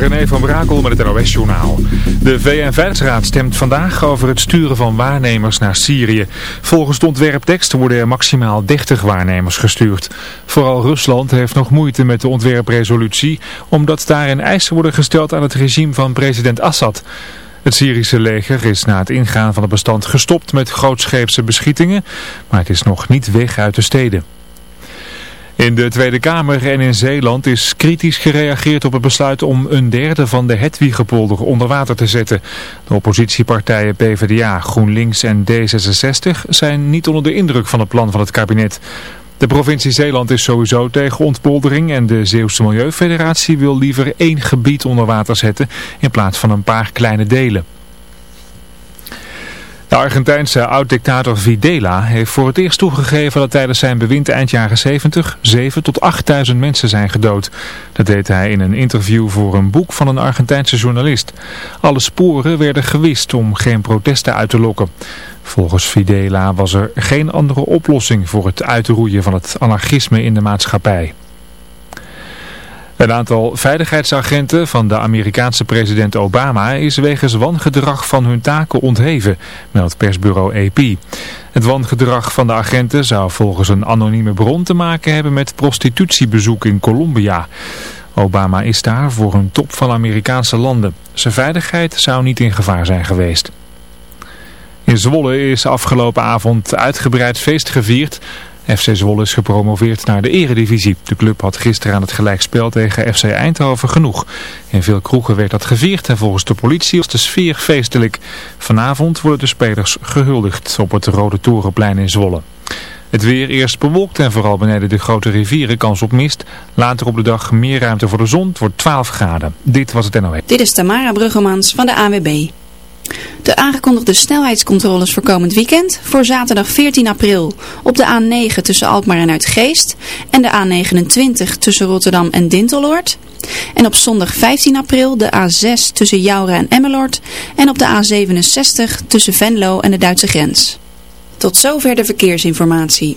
René van Brakel met het NOS-journaal. De VN-veiligheidsraad stemt vandaag over het sturen van waarnemers naar Syrië. Volgens de ontwerptekst worden er maximaal 30 waarnemers gestuurd. Vooral Rusland heeft nog moeite met de ontwerpresolutie, omdat daarin eisen worden gesteld aan het regime van president Assad. Het Syrische leger is na het ingaan van het bestand gestopt met grootscheepse beschietingen, maar het is nog niet weg uit de steden. In de Tweede Kamer en in Zeeland is kritisch gereageerd op het besluit om een derde van de Hedwiggepolder onder water te zetten. De oppositiepartijen PvdA, GroenLinks en D66 zijn niet onder de indruk van het plan van het kabinet. De provincie Zeeland is sowieso tegen ontpoldering en de Zeeuwse Milieufederatie wil liever één gebied onder water zetten in plaats van een paar kleine delen. De Argentijnse oud-dictator Videla heeft voor het eerst toegegeven dat tijdens zijn bewind eind jaren 70 7 tot 8000 mensen zijn gedood. Dat deed hij in een interview voor een boek van een Argentijnse journalist. Alle sporen werden gewist om geen protesten uit te lokken. Volgens Videla was er geen andere oplossing voor het uitroeien van het anarchisme in de maatschappij. Een aantal veiligheidsagenten van de Amerikaanse president Obama is wegens wangedrag van hun taken ontheven, meldt persbureau AP. Het wangedrag van de agenten zou volgens een anonieme bron te maken hebben met prostitutiebezoek in Colombia. Obama is daar voor een top van Amerikaanse landen. Zijn veiligheid zou niet in gevaar zijn geweest. In Zwolle is afgelopen avond uitgebreid feest gevierd FC Zwolle is gepromoveerd naar de eredivisie. De club had gisteren aan het gelijkspel tegen FC Eindhoven genoeg. In veel kroegen werd dat gevierd en volgens de politie was de sfeer feestelijk. Vanavond worden de spelers gehuldigd op het Rode Torenplein in Zwolle. Het weer eerst bewolkt en vooral beneden de grote rivieren kans op mist. Later op de dag meer ruimte voor de zon. Het wordt 12 graden. Dit was het NOE. Dit is Tamara Bruggemans van de AWB. De aangekondigde snelheidscontroles voor komend weekend voor zaterdag 14 april op de A9 tussen Alkmaar en Uitgeest en de A29 tussen Rotterdam en Dinteloord. En op zondag 15 april de A6 tussen Jouren en Emmeloord en op de A67 tussen Venlo en de Duitse grens. Tot zover de verkeersinformatie.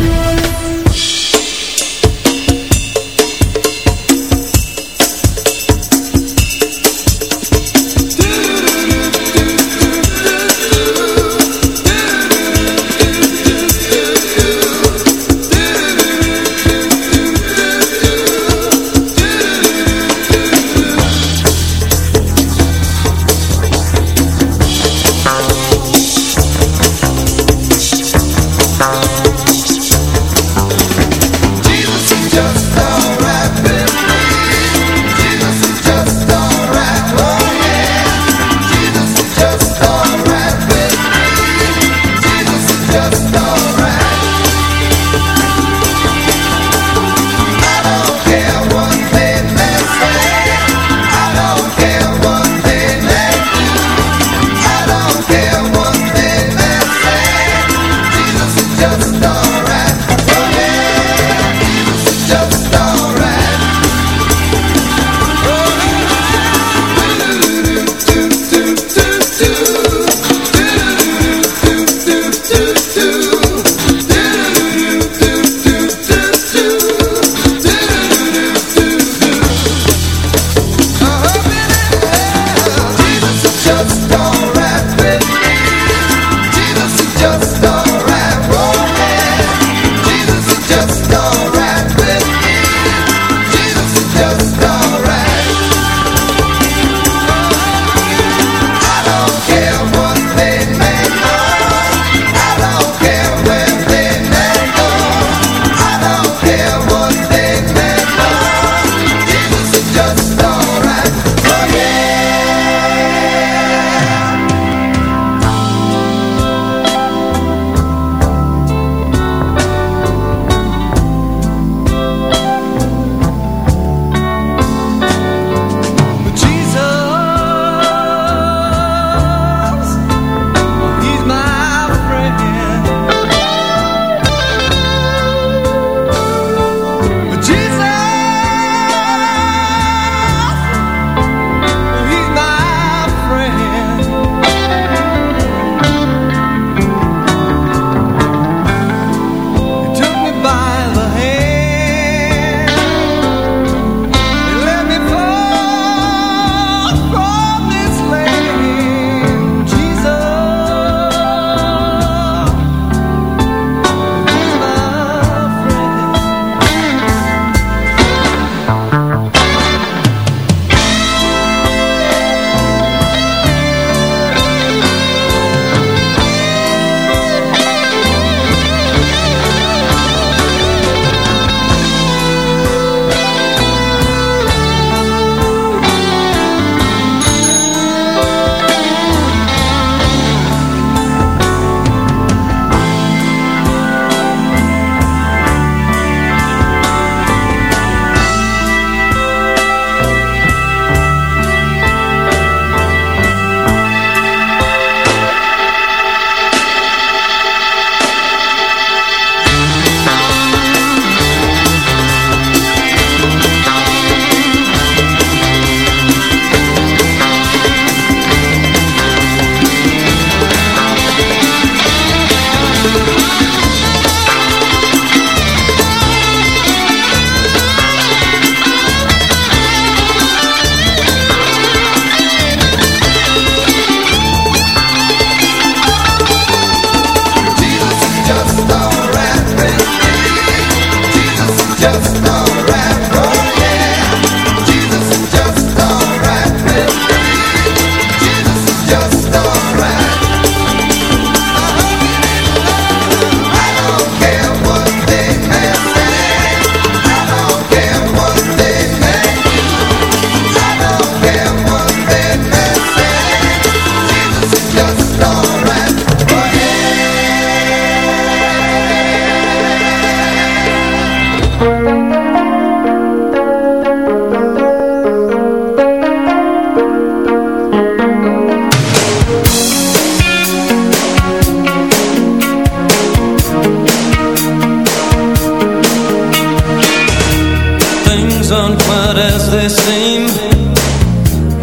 isn't quite as they seem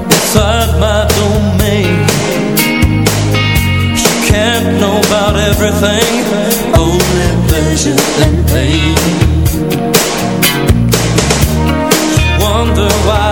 Inside my domain. She can't know about everything Only pleasure and pain. Wonder why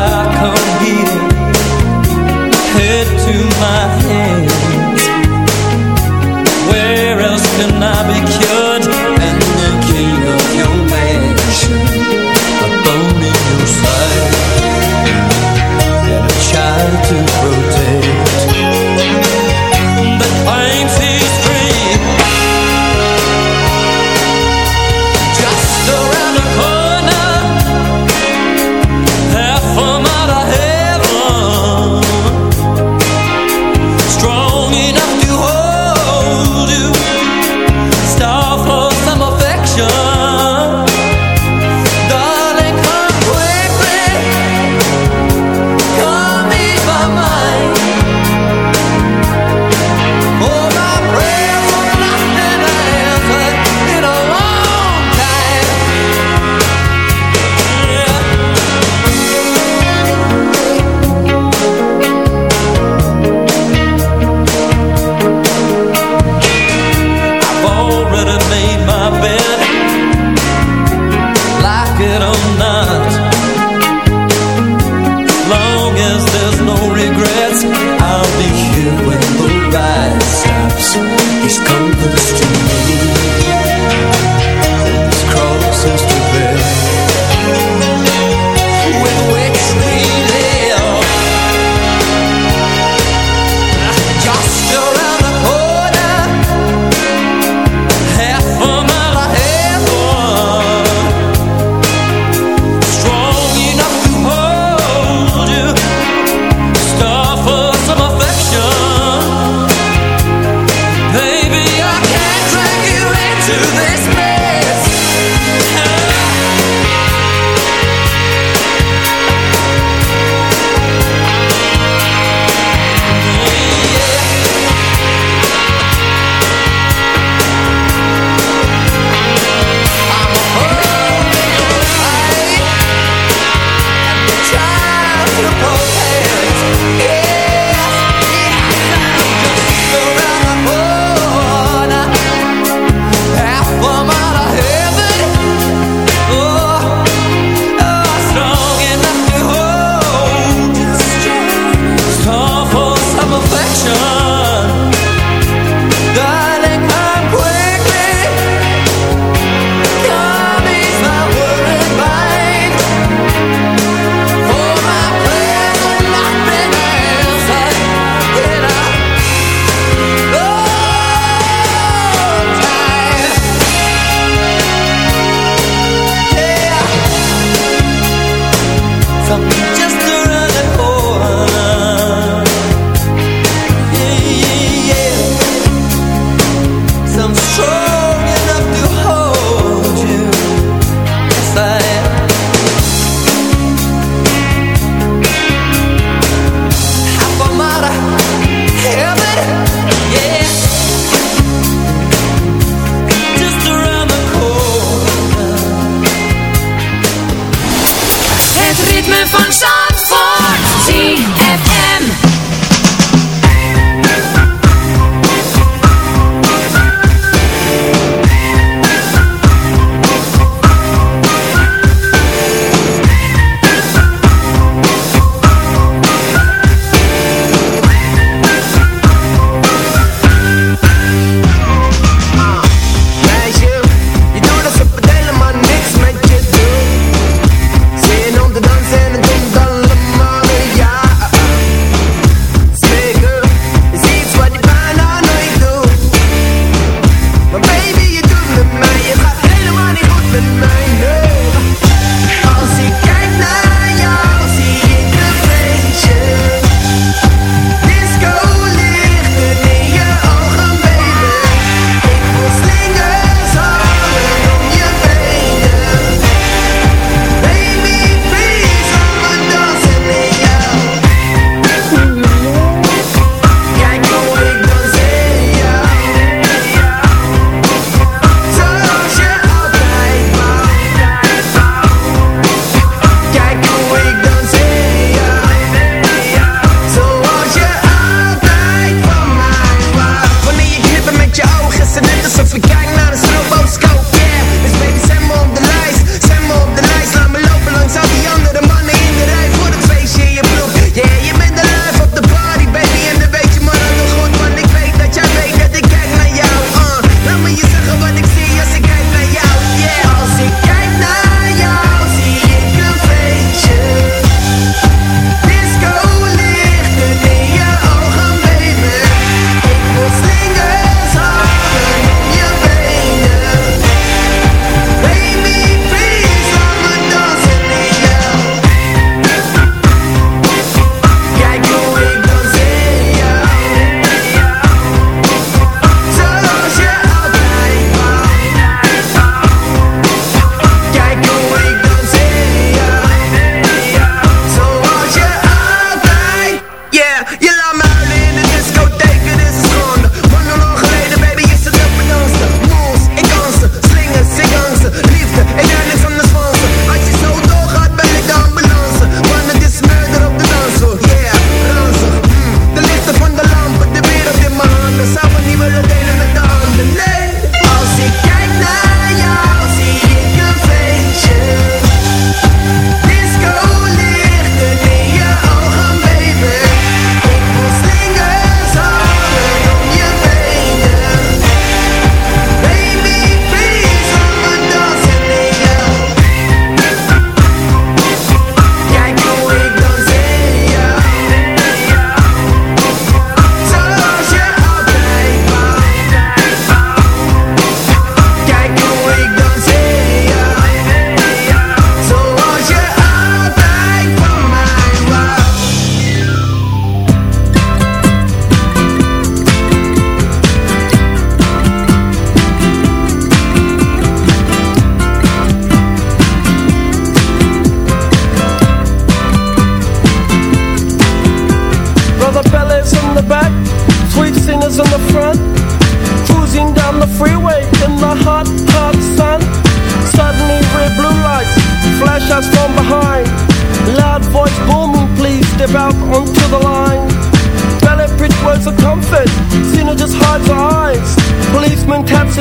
ritme van Zandvoort. ZFM.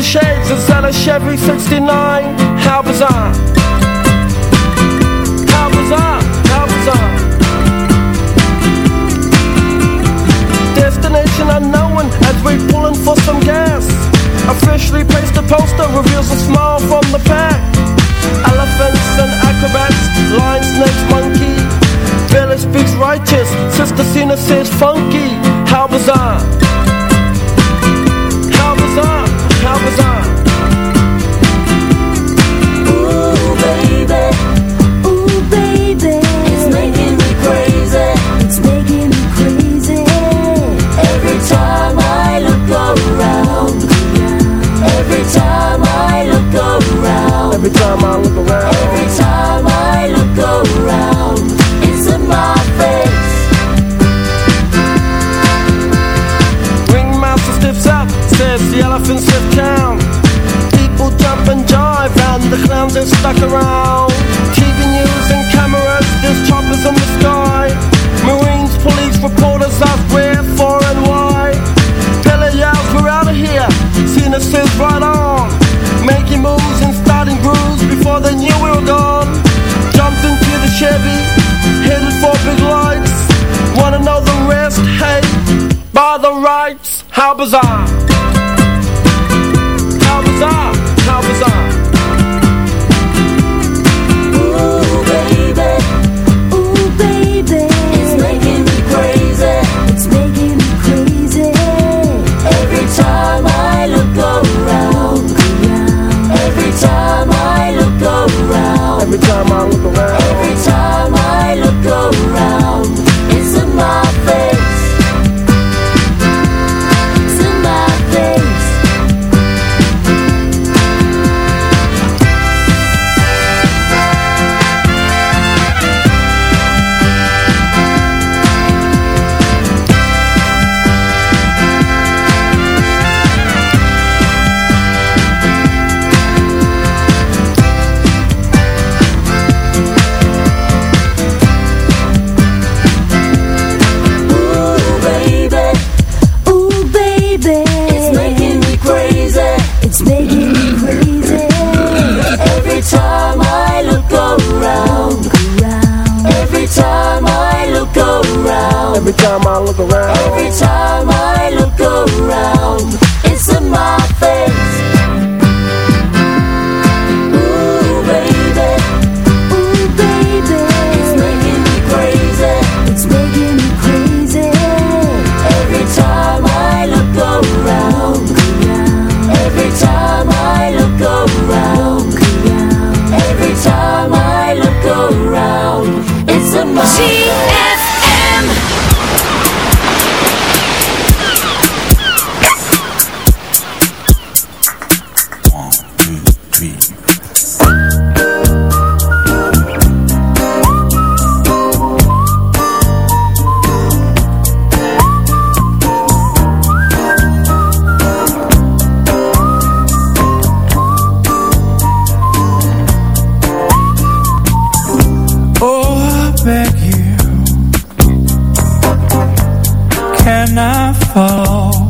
shades and sell a Chevy 69. How bizarre. How bizarre. How bizarre. Destination unknown as we pulling for some gas. Officially placed a poster reveals a smile from the back. Elephants and acrobats, lion, snakes, monkey. Village speaks righteous, Sister Cena says funky. How bizarre. Amazon. around. TV news and cameras, there's choppers in the sky. Marines, police, reporters out where, far and wide. Billy yells, we're out of here. Cena says right on. Making moves and starting grooves before they knew we were gone. Jumped into the Chevy, headed for big lights. Wanna know the rest? Hey, by the rights, how bizarre. I fall?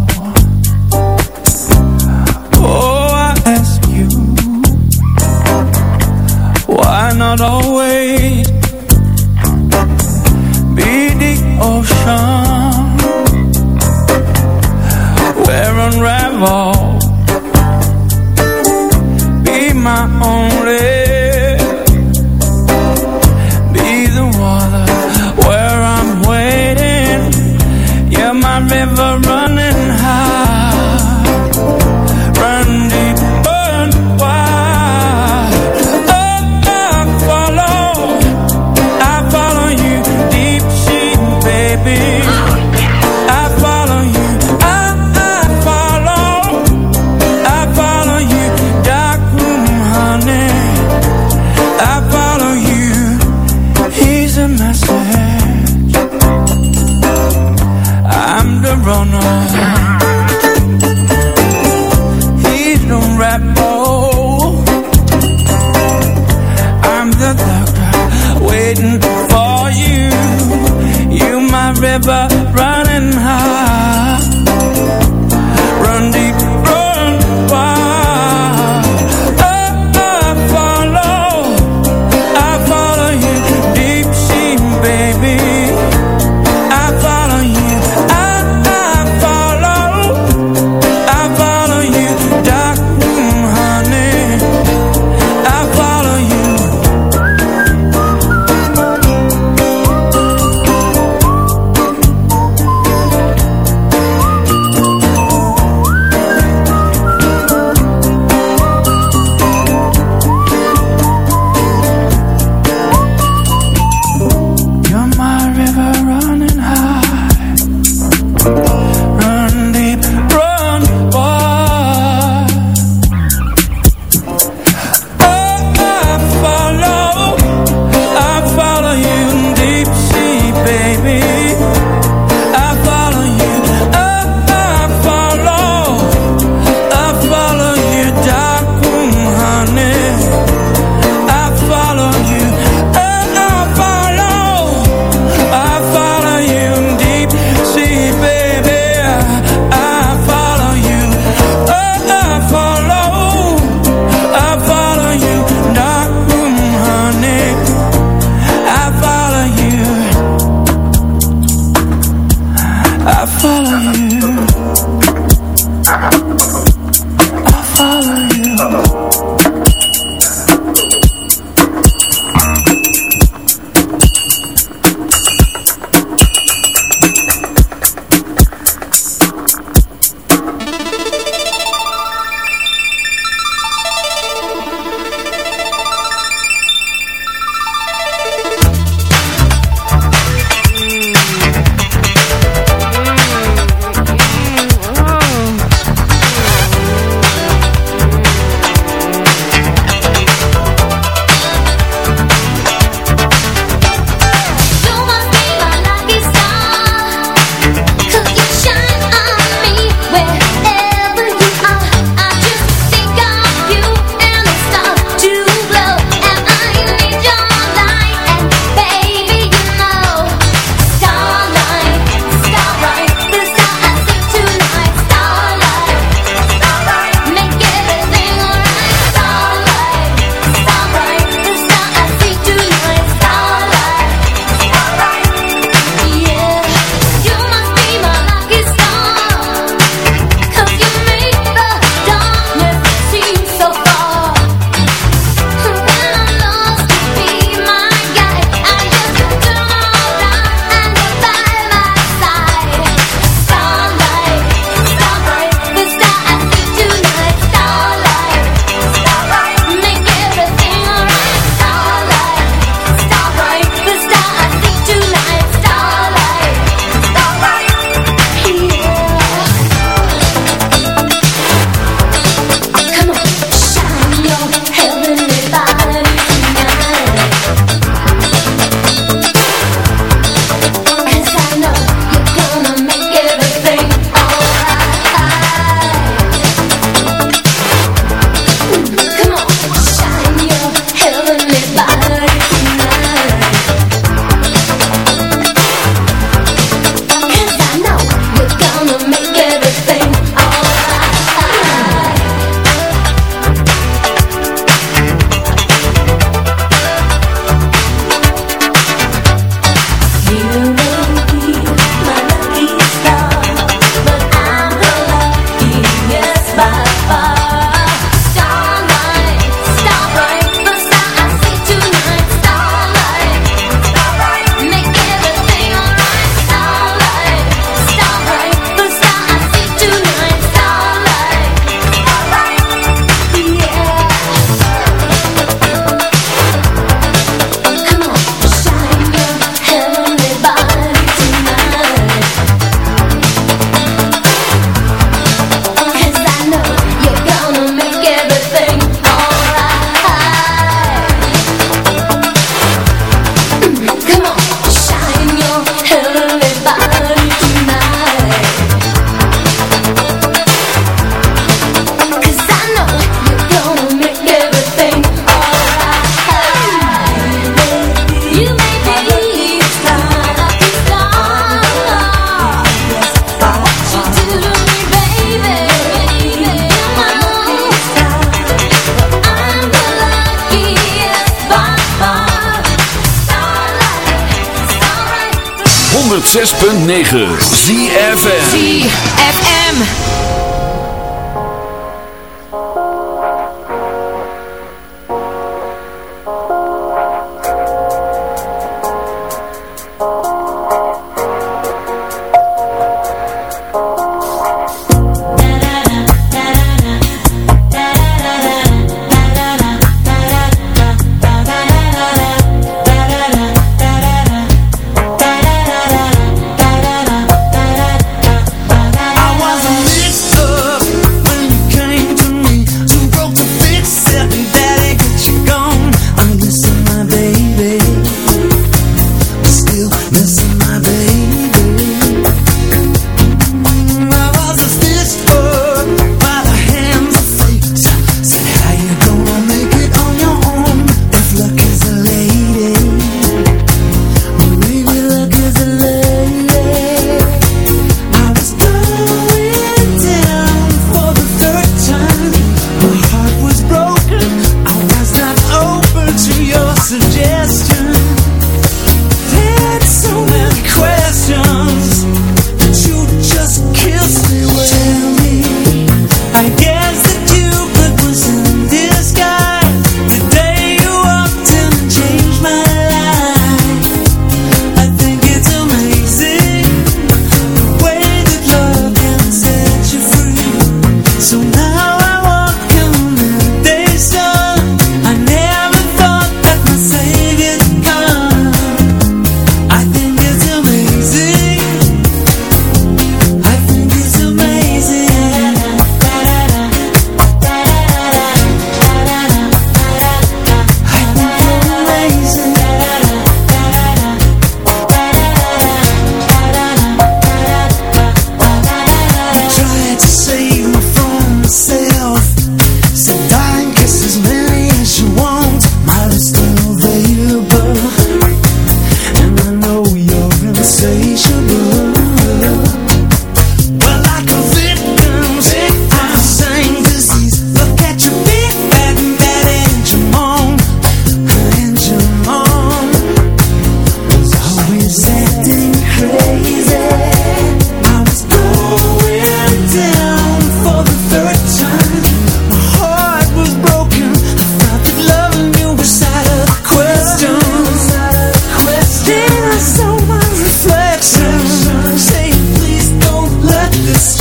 106.9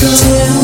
Thank you.